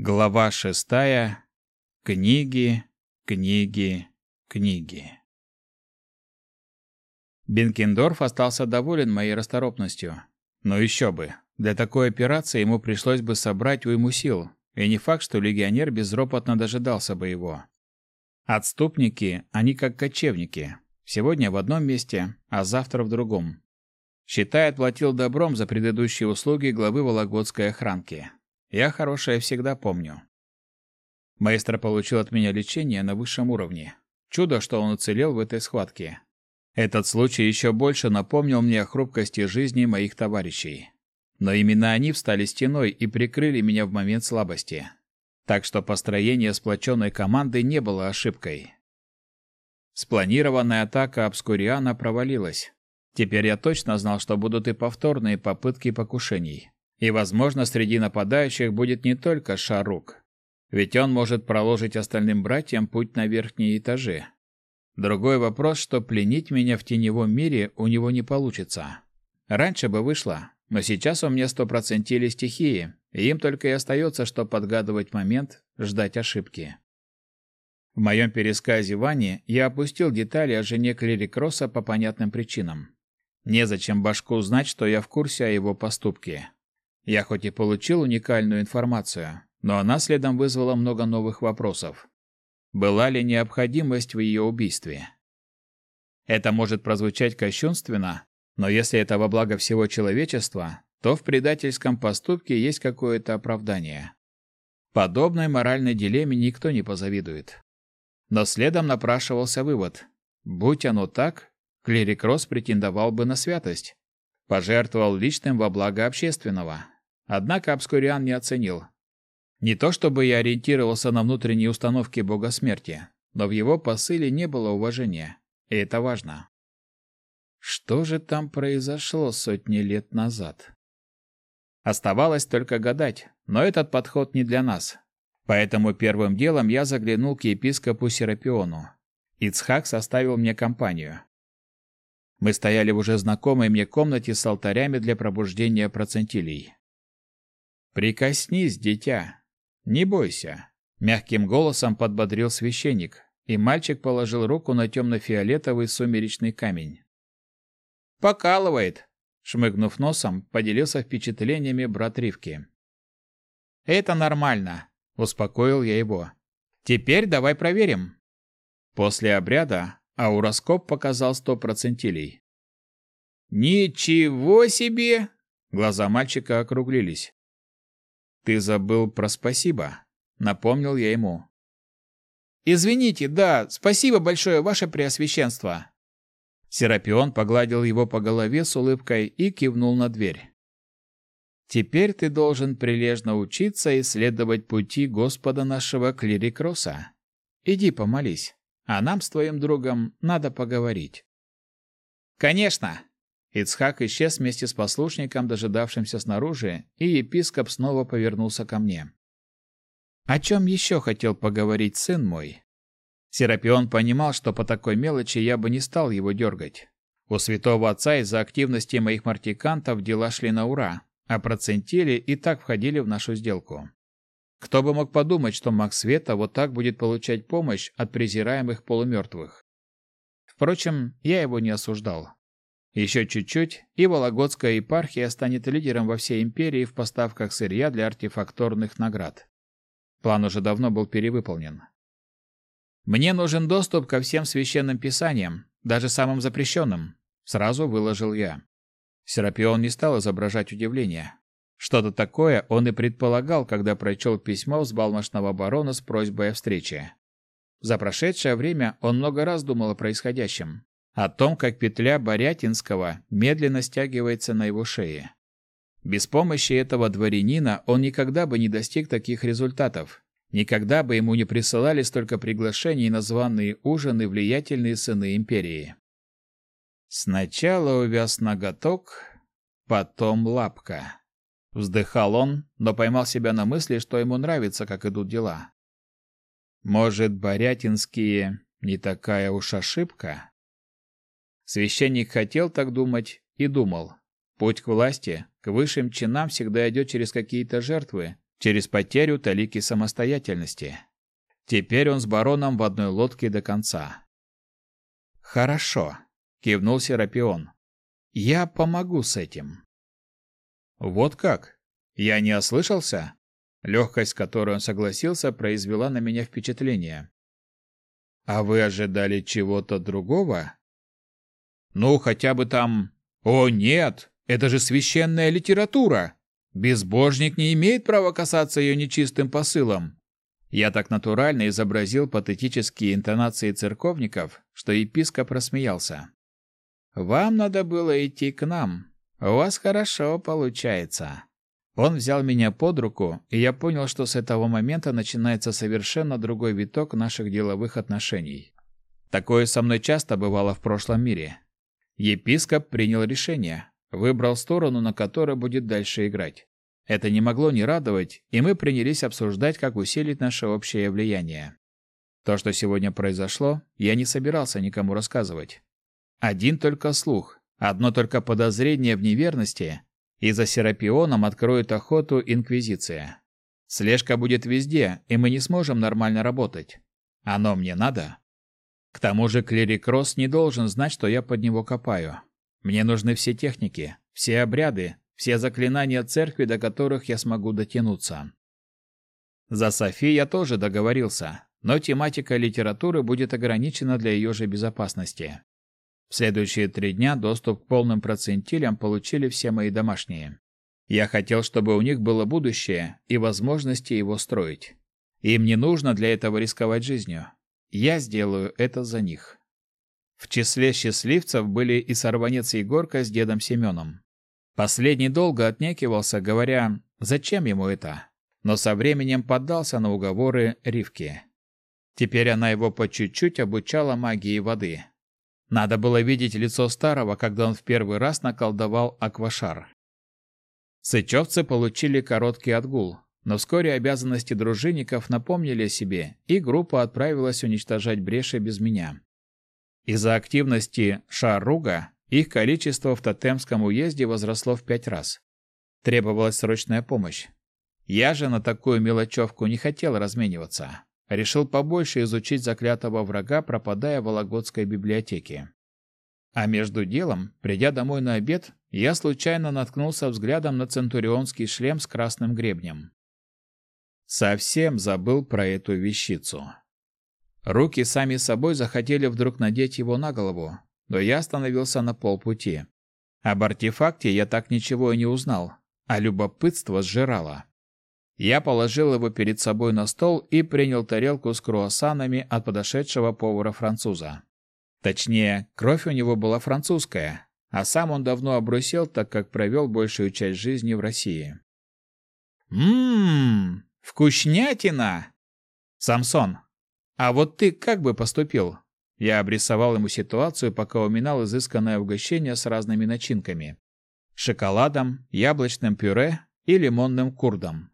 Глава шестая. Книги, книги, книги. Бенкендорф остался доволен моей расторопностью. Но еще бы. Для такой операции ему пришлось бы собрать уйму сил, и не факт, что легионер безропотно дожидался бы его. Отступники, они как кочевники. Сегодня в одном месте, а завтра в другом. Считай, отплатил добром за предыдущие услуги главы Вологодской охранки. Я хорошее всегда помню. Маэстро получил от меня лечение на высшем уровне. Чудо, что он уцелел в этой схватке. Этот случай еще больше напомнил мне о хрупкости жизни моих товарищей. Но именно они встали стеной и прикрыли меня в момент слабости. Так что построение сплоченной команды не было ошибкой. Спланированная атака Обскуриана провалилась. Теперь я точно знал, что будут и повторные попытки покушений. И, возможно, среди нападающих будет не только Шарук. Ведь он может проложить остальным братьям путь на верхние этажи. Другой вопрос, что пленить меня в теневом мире у него не получится. Раньше бы вышло, но сейчас у меня стопроцентили стихии, и им только и остается, что подгадывать момент, ждать ошибки. В моем пересказе Ване я опустил детали о жене Клирикроса по понятным причинам. Незачем башку знать, что я в курсе о его поступке. Я хоть и получил уникальную информацию, но она следом вызвала много новых вопросов. Была ли необходимость в ее убийстве? Это может прозвучать кощунственно, но если это во благо всего человечества, то в предательском поступке есть какое-то оправдание. Подобной моральной дилемме никто не позавидует. Но следом напрашивался вывод. Будь оно так, клирик Рос претендовал бы на святость. Пожертвовал личным во благо общественного. Однако Обскуриан не оценил. Не то чтобы я ориентировался на внутренние установки бога смерти, но в его посыле не было уважения, и это важно. Что же там произошло сотни лет назад? Оставалось только гадать, но этот подход не для нас. Поэтому первым делом я заглянул к епископу Серапиону. Ицхак составил мне компанию. Мы стояли в уже знакомой мне комнате с алтарями для пробуждения процентилей. Прикоснись, дитя. Не бойся, мягким голосом подбодрил священник, и мальчик положил руку на темно-фиолетовый сумеречный камень. Покалывает, шмыгнув носом, поделился впечатлениями брат Ривки. Это нормально, успокоил я его. Теперь давай проверим. После обряда ауроскоп показал сто процентилей. Ничего себе! Глаза мальчика округлились. Ты забыл про спасибо, напомнил я ему. Извините, да, спасибо большое, ваше преосвященство. Серапион погладил его по голове с улыбкой и кивнул на дверь. Теперь ты должен прилежно учиться исследовать пути Господа нашего Клирикроса. Иди помолись, а нам с твоим другом надо поговорить. Конечно, Ицхак исчез вместе с послушником, дожидавшимся снаружи, и епископ снова повернулся ко мне. «О чем еще хотел поговорить сын мой?» Серапион понимал, что по такой мелочи я бы не стал его дергать. У святого отца из-за активности моих мартикантов дела шли на ура, а процентили и так входили в нашу сделку. Кто бы мог подумать, что маг света вот так будет получать помощь от презираемых полумертвых. Впрочем, я его не осуждал. Еще чуть-чуть, и Вологодская епархия станет лидером во всей империи в поставках сырья для артефакторных наград. План уже давно был перевыполнен. Мне нужен доступ ко всем священным писаниям, даже самым запрещенным, сразу выложил я. Серапион не стал изображать удивление. Что-то такое он и предполагал, когда прочел письмо взбалмошного барона с просьбой о встрече. За прошедшее время он много раз думал о происходящем о том, как петля Борятинского медленно стягивается на его шее. Без помощи этого дворянина он никогда бы не достиг таких результатов. Никогда бы ему не присылали столько приглашений на званые ужины влиятельные сыны империи. Сначала увяз ноготок, потом лапка. Вздыхал он, но поймал себя на мысли, что ему нравится, как идут дела. Может, Борятинские не такая уж ошибка? Священник хотел так думать и думал. Путь к власти, к высшим чинам всегда идет через какие-то жертвы, через потерю талики самостоятельности. Теперь он с бароном в одной лодке до конца. «Хорошо», — кивнул Серапион. «Я помогу с этим». «Вот как? Я не ослышался?» Легкость, с которой он согласился, произвела на меня впечатление. «А вы ожидали чего-то другого?» «Ну, хотя бы там...» «О, нет! Это же священная литература! Безбожник не имеет права касаться ее нечистым посылом!» Я так натурально изобразил патетические интонации церковников, что епископ рассмеялся. «Вам надо было идти к нам. У вас хорошо получается». Он взял меня под руку, и я понял, что с этого момента начинается совершенно другой виток наших деловых отношений. Такое со мной часто бывало в прошлом мире. Епископ принял решение, выбрал сторону, на которой будет дальше играть. Это не могло не радовать, и мы принялись обсуждать, как усилить наше общее влияние. То, что сегодня произошло, я не собирался никому рассказывать. Один только слух, одно только подозрение в неверности, и за Серапионом откроет охоту Инквизиция. Слежка будет везде, и мы не сможем нормально работать. Оно мне надо. К тому же клирик Росс не должен знать, что я под него копаю. Мне нужны все техники, все обряды, все заклинания церкви, до которых я смогу дотянуться. За Софи я тоже договорился, но тематика литературы будет ограничена для ее же безопасности. В следующие три дня доступ к полным процентилям получили все мои домашние. Я хотел, чтобы у них было будущее и возможности его строить. Им не нужно для этого рисковать жизнью. Я сделаю это за них. В числе счастливцев были и сорванец Егорка с дедом Семеном. Последний долго отнекивался, говоря, зачем ему это, но со временем поддался на уговоры Ривки. Теперь она его по чуть-чуть обучала магии воды, надо было видеть лицо старого, когда он в первый раз наколдовал аквашар. Сычевцы получили короткий отгул, но вскоре обязанности дружинников напомнили о себе, и группа отправилась уничтожать бреши без меня. Из-за активности Шаруга их количество в Тотемском уезде возросло в пять раз. Требовалась срочная помощь. Я же на такую мелочевку не хотел размениваться. Решил побольше изучить заклятого врага, пропадая в Вологодской библиотеке. А между делом, придя домой на обед, я случайно наткнулся взглядом на центурионский шлем с красным гребнем. Совсем забыл про эту вещицу. Руки сами собой захотели вдруг надеть его на голову, но я остановился на полпути. Об артефакте я так ничего и не узнал, а любопытство сжирало. Я положил его перед собой на стол и принял тарелку с круассанами от подошедшего повара-француза. Точнее, кровь у него была французская, а сам он давно обрусел, так как провел большую часть жизни в России. «Ммм, вкуснятина!» «Самсон, а вот ты как бы поступил?» Я обрисовал ему ситуацию, пока уминал изысканное угощение с разными начинками. Шоколадом, яблочным пюре и лимонным курдом.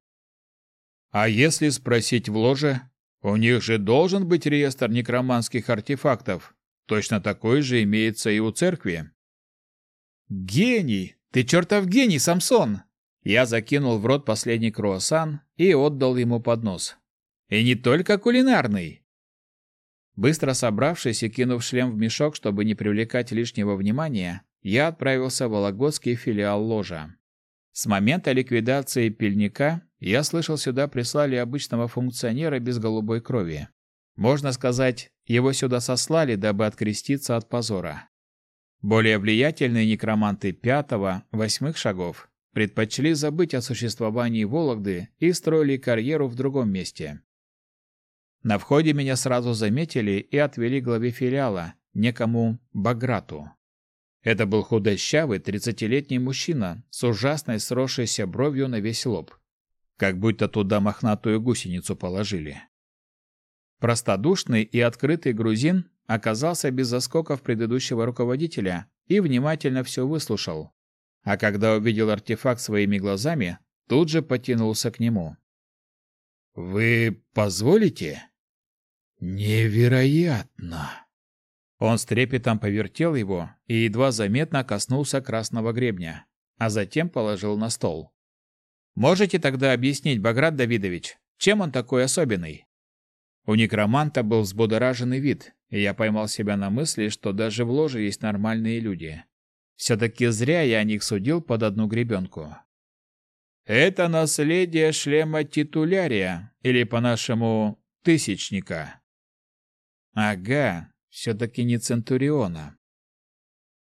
А если спросить в ложе, у них же должен быть реестр некроманских артефактов. Точно такой же имеется и у церкви. Гений! Ты чертов гений, Самсон! Я закинул в рот последний круассан и отдал ему поднос. И не только кулинарный. Быстро собравшись и кинув шлем в мешок, чтобы не привлекать лишнего внимания, я отправился в Вологодский филиал ложа. С момента ликвидации пельника я слышал, сюда прислали обычного функционера без голубой крови. Можно сказать, его сюда сослали, дабы откреститься от позора. Более влиятельные некроманты пятого, восьмых шагов предпочли забыть о существовании Вологды и строили карьеру в другом месте. На входе меня сразу заметили и отвели главе филиала, некому Баграту. Это был худощавый тридцатилетний мужчина с ужасной сросшейся бровью на весь лоб как будто туда мохнатую гусеницу положили. Простодушный и открытый грузин оказался без заскоков предыдущего руководителя и внимательно все выслушал. А когда увидел артефакт своими глазами, тут же потянулся к нему. «Вы позволите?» «Невероятно!» Он с трепетом повертел его и едва заметно коснулся красного гребня, а затем положил на стол. Можете тогда объяснить, Баграт Давидович, чем он такой особенный? У некроманта был взбудораженный вид, и я поймал себя на мысли, что даже в ложе есть нормальные люди. Все-таки зря я о них судил под одну гребенку. Это наследие шлема титулярия, или по-нашему тысячника. Ага, все-таки не Центуриона.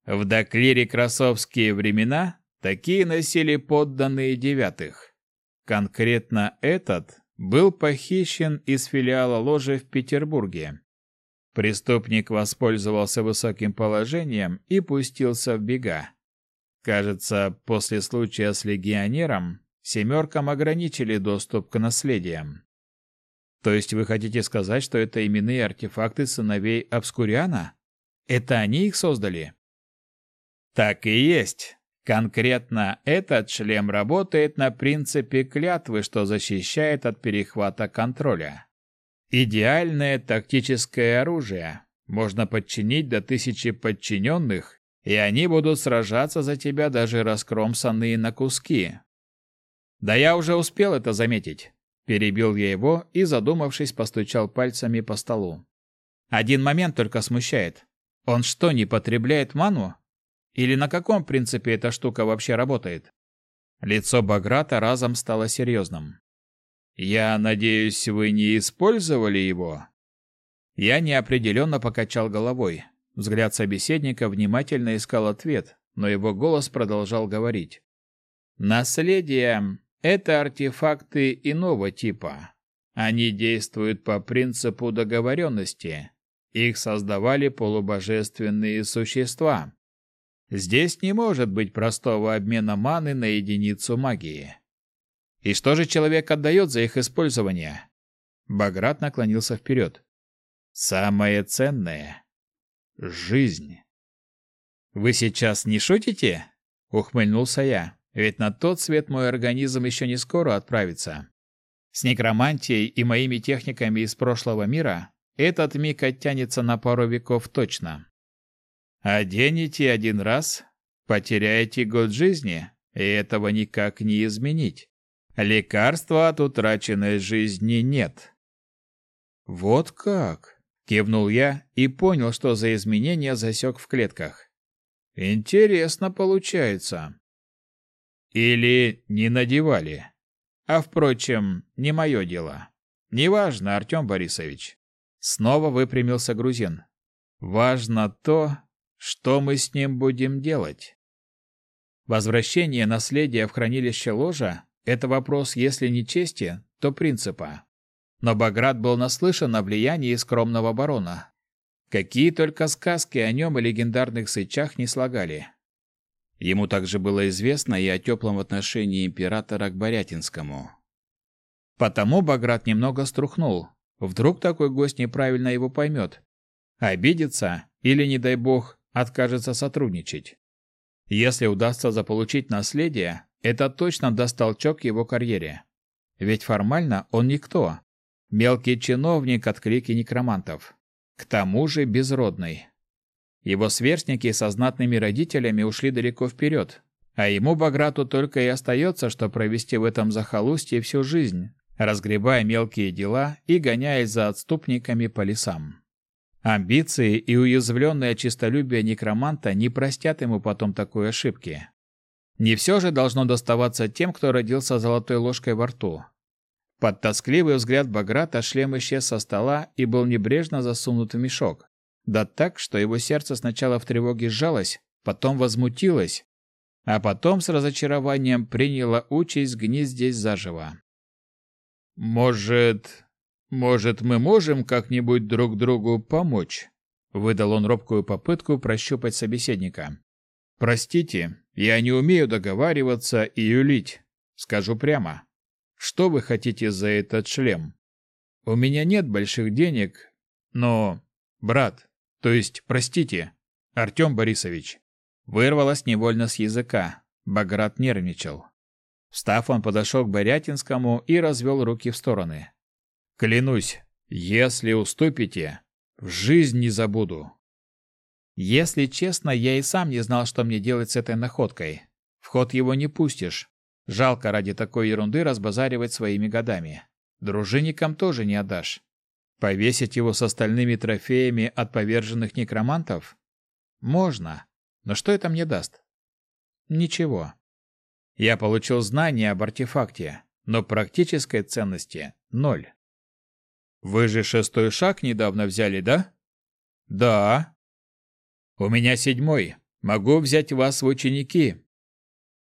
В доклире красовские времена такие носили подданные девятых. Конкретно этот был похищен из филиала ложи в Петербурге. Преступник воспользовался высоким положением и пустился в бега. Кажется, после случая с легионером семеркам ограничили доступ к наследиям. То есть вы хотите сказать, что это именные артефакты сыновей Обскуриана? Это они их создали? Так и есть. Конкретно этот шлем работает на принципе клятвы, что защищает от перехвата контроля. Идеальное тактическое оружие. Можно подчинить до тысячи подчиненных, и они будут сражаться за тебя даже раскромсанные на куски. Да я уже успел это заметить. Перебил я его и, задумавшись, постучал пальцами по столу. Один момент только смущает. Он что, не потребляет ману? Или на каком принципе эта штука вообще работает? Лицо Баграта разом стало серьезным. Я надеюсь, вы не использовали его? Я неопределенно покачал головой. Взгляд собеседника внимательно искал ответ, но его голос продолжал говорить. Наследие это артефакты иного типа. Они действуют по принципу договоренности. Их создавали полубожественные существа. Здесь не может быть простого обмена маны на единицу магии. И что же человек отдает за их использование? Баграт наклонился вперед. Самое ценное — жизнь. Вы сейчас не шутите? Ухмыльнулся я, ведь на тот свет мой организм еще не скоро отправится. С некромантией и моими техниками из прошлого мира этот миг оттянется на пару веков точно. Оденете один раз, потеряете год жизни, и этого никак не изменить. Лекарства от утраченной жизни нет. Вот как, кивнул я и понял, что за изменения засек в клетках. Интересно получается. Или не надевали. А впрочем, не мое дело. Неважно, Артем Борисович. Снова выпрямился грузин. Важно то, что мы с ним будем делать. Возвращение наследия в хранилище ложа это вопрос, если не чести, то принципа. Но Баграт был наслышан о влиянии скромного барона. Какие только сказки о нем и легендарных сычах не слагали. Ему также было известно и о теплом отношении императора к Борятинскому. Потому Баграт немного струхнул. Вдруг такой гость неправильно его поймет. Обидится или, не дай бог, откажется сотрудничать. Если удастся заполучить наследие, это точно даст толчок его карьере. Ведь формально он никто. Мелкий чиновник от клики некромантов. К тому же безродный. Его сверстники со знатными родителями ушли далеко вперед, а ему, Баграту, только и остается, что провести в этом захолустье всю жизнь, разгребая мелкие дела и гоняясь за отступниками по лесам. Амбиции и уязвленное честолюбие некроманта не простят ему потом такой ошибки. Не все же должно доставаться тем, кто родился золотой ложкой во рту. Под тоскливый взгляд Баграта шлем исчез со стола и был небрежно засунут в мешок. Да так, что его сердце сначала в тревоге сжалось, потом возмутилось, а потом с разочарованием приняло участь гнить здесь заживо. «Может, может, мы можем как-нибудь друг другу помочь?» Выдал он робкую попытку прощупать собеседника. «Простите, я не умею договариваться и юлить. Скажу прямо. Что вы хотите за этот шлем? У меня нет больших денег, но... Брат, то есть, простите, Артем Борисович. Вырвалось невольно с языка. Баграт нервничал. Встав, он подошел к Борятинскому и развел руки в стороны. «Клянусь, если уступите, в жизнь не забуду. Если честно, я и сам не знал, что мне делать с этой находкой. В ход его не пустишь. Жалко ради такой ерунды разбазаривать своими годами. Дружинникам тоже не отдашь. Повесить его с остальными трофеями от поверженных некромантов? Можно. Но что это мне даст? Ничего. Я получил знания об артефакте, но практической ценности ноль. Вы же шестой шаг недавно взяли, да? Да. У меня седьмой. Могу взять вас в ученики.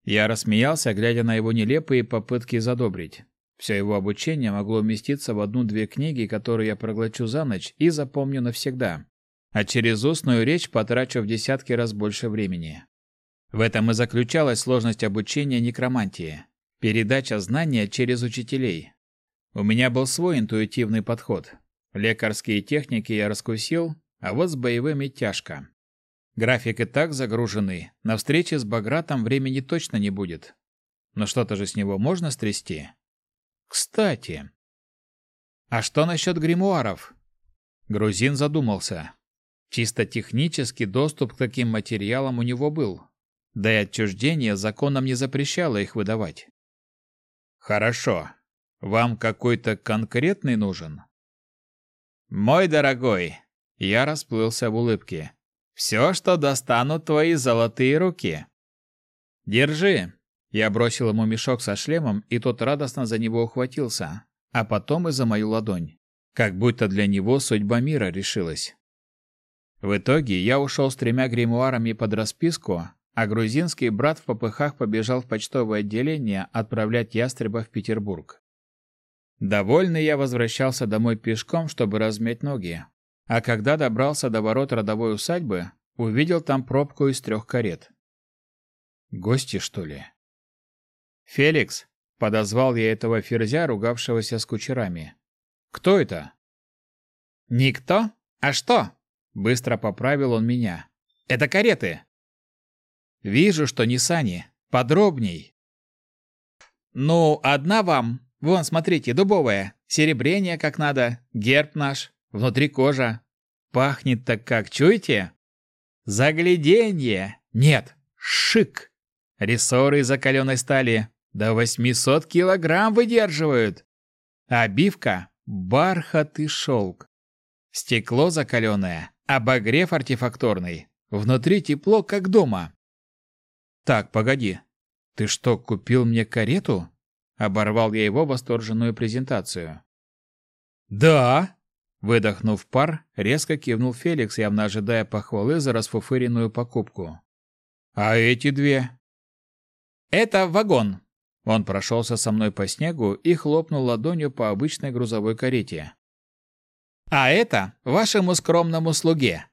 Я рассмеялся, глядя на его нелепые попытки задобрить. Все его обучение могло уместиться в одну-две книги, которые я проглочу за ночь и запомню навсегда. А через устную речь потрачу в десятки раз больше времени. В этом и заключалась сложность обучения некромантии. Передача знания через учителей. У меня был свой интуитивный подход. Лекарские техники я раскусил, а вот с боевыми тяжко. График и так загруженный, на встрече с Багратом времени точно не будет. Но что-то же с него можно стрясти. Кстати. А что насчет гримуаров? Грузин задумался. Чисто технически доступ к таким материалам у него был. Да и отчуждение законом не запрещало их выдавать. Хорошо. Вам какой-то конкретный нужен? Мой дорогой, я расплылся в улыбке. Все, что достанут твои золотые руки. Держи. Я бросил ему мешок со шлемом, и тот радостно за него ухватился, а потом и за мою ладонь. Как будто для него судьба мира решилась. В итоге я ушел с тремя гримуарами под расписку, а грузинский брат в попыхах побежал в почтовое отделение отправлять ястреба в Петербург. Довольный я возвращался домой пешком, чтобы размять ноги. А когда добрался до ворот родовой усадьбы, увидел там пробку из трех карет. Гости, что ли? «Феликс!» — подозвал я этого ферзя, ругавшегося с кучерами. «Кто это?» «Никто? А что?» — быстро поправил он меня. «Это кареты!» Вижу, что не сани. Подробней. Ну, одна вам. Вон, смотрите, дубовая. Серебрение как надо. Герб наш. Внутри кожа. Пахнет так как, чуете? Загляденье. Нет, шик. Рессоры из закаленной стали. До 800 килограмм выдерживают. Обивка – бархат и шелк. Стекло закаленное, обогрев артефакторный. Внутри тепло, как дома. Так, погоди. Ты что, купил мне карету? Оборвал я его восторженную презентацию. Да, выдохнув пар, резко кивнул Феликс, явно ожидая похвалы за расфуфыренную покупку. А эти две? Это вагон. Он прошелся со мной по снегу и хлопнул ладонью по обычной грузовой карете. А это вашему скромному слуге.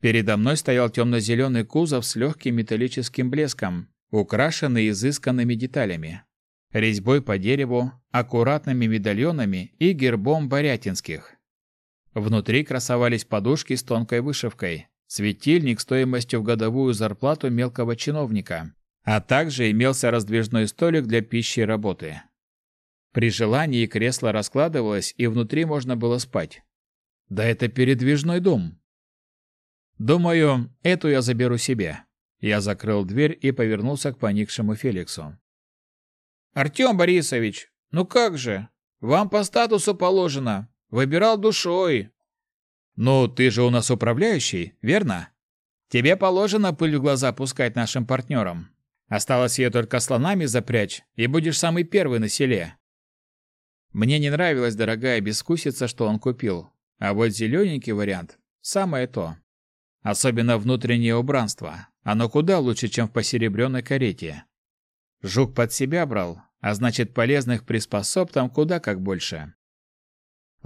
Передо мной стоял темно-зеленый кузов с легким металлическим блеском, украшенный изысканными деталями. Резьбой по дереву, аккуратными медальонами и гербом Борятинских. Внутри красовались подушки с тонкой вышивкой, светильник стоимостью в годовую зарплату мелкого чиновника, а также имелся раздвижной столик для пищи и работы. При желании кресло раскладывалось, и внутри можно было спать. Да это передвижной дом. Думаю, эту я заберу себе. Я закрыл дверь и повернулся к поникшему Феликсу. Артем Борисович, ну как же? Вам по статусу положено. Выбирал душой. Ну, ты же у нас управляющий, верно? Тебе положено пыль в глаза пускать нашим партнерам. Осталось ее только слонами запрячь, и будешь самый первый на селе. Мне не нравилась дорогая бескусица, что он купил. А вот зелененький вариант – самое то. Особенно внутреннее убранство. Оно куда лучше, чем в посеребренной карете. Жук под себя брал, а значит, полезных приспособ там куда как больше.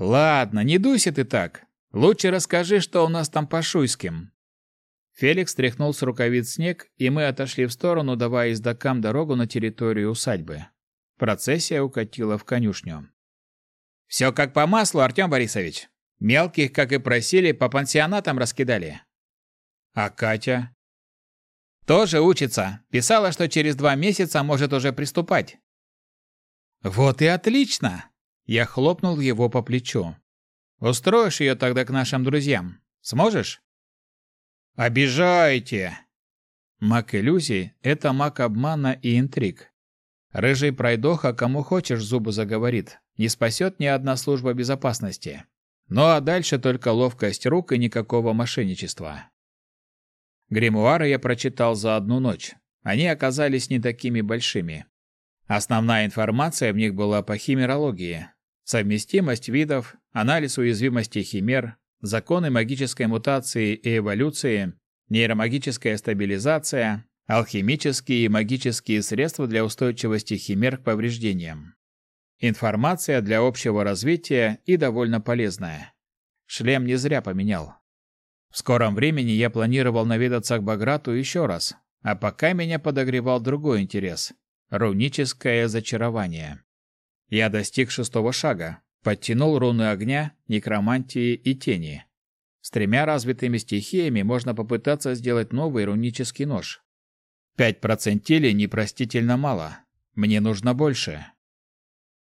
Ладно, не дуйся ты так. Лучше расскажи, что у нас там по Шуйским. Феликс стряхнул с рукавиц снег, и мы отошли в сторону, давая ездокам дорогу на территорию усадьбы. Процессия укатила в конюшню. «Все как по маслу, Артем Борисович. Мелких, как и просили, по пансионатам раскидали. А Катя? Тоже учится. Писала, что через два месяца может уже приступать. Вот и отлично. Я хлопнул его по плечу. Устроишь ее тогда к нашим друзьям. Сможешь? Обижайте. Маг иллюзий – это маг обмана и интриг. Рыжий пройдоха кому хочешь зубы заговорит, не спасет ни одна служба безопасности. Ну а дальше только ловкость рук и никакого мошенничества. Гримуары я прочитал за одну ночь. Они оказались не такими большими. Основная информация в них была по химерологии. Совместимость видов, анализ уязвимости химер, законы магической мутации и эволюции, нейромагическая стабилизация, алхимические и магические средства для устойчивости химер к повреждениям. Информация для общего развития и довольно полезная. Шлем не зря поменял. В скором времени я планировал наведаться к Баграту еще раз, а пока меня подогревал другой интерес – руническое зачарование. Я достиг шестого шага, подтянул руны огня, некромантии и тени. С тремя развитыми стихиями можно попытаться сделать новый рунический нож. Пять процентилей непростительно мало. Мне нужно больше.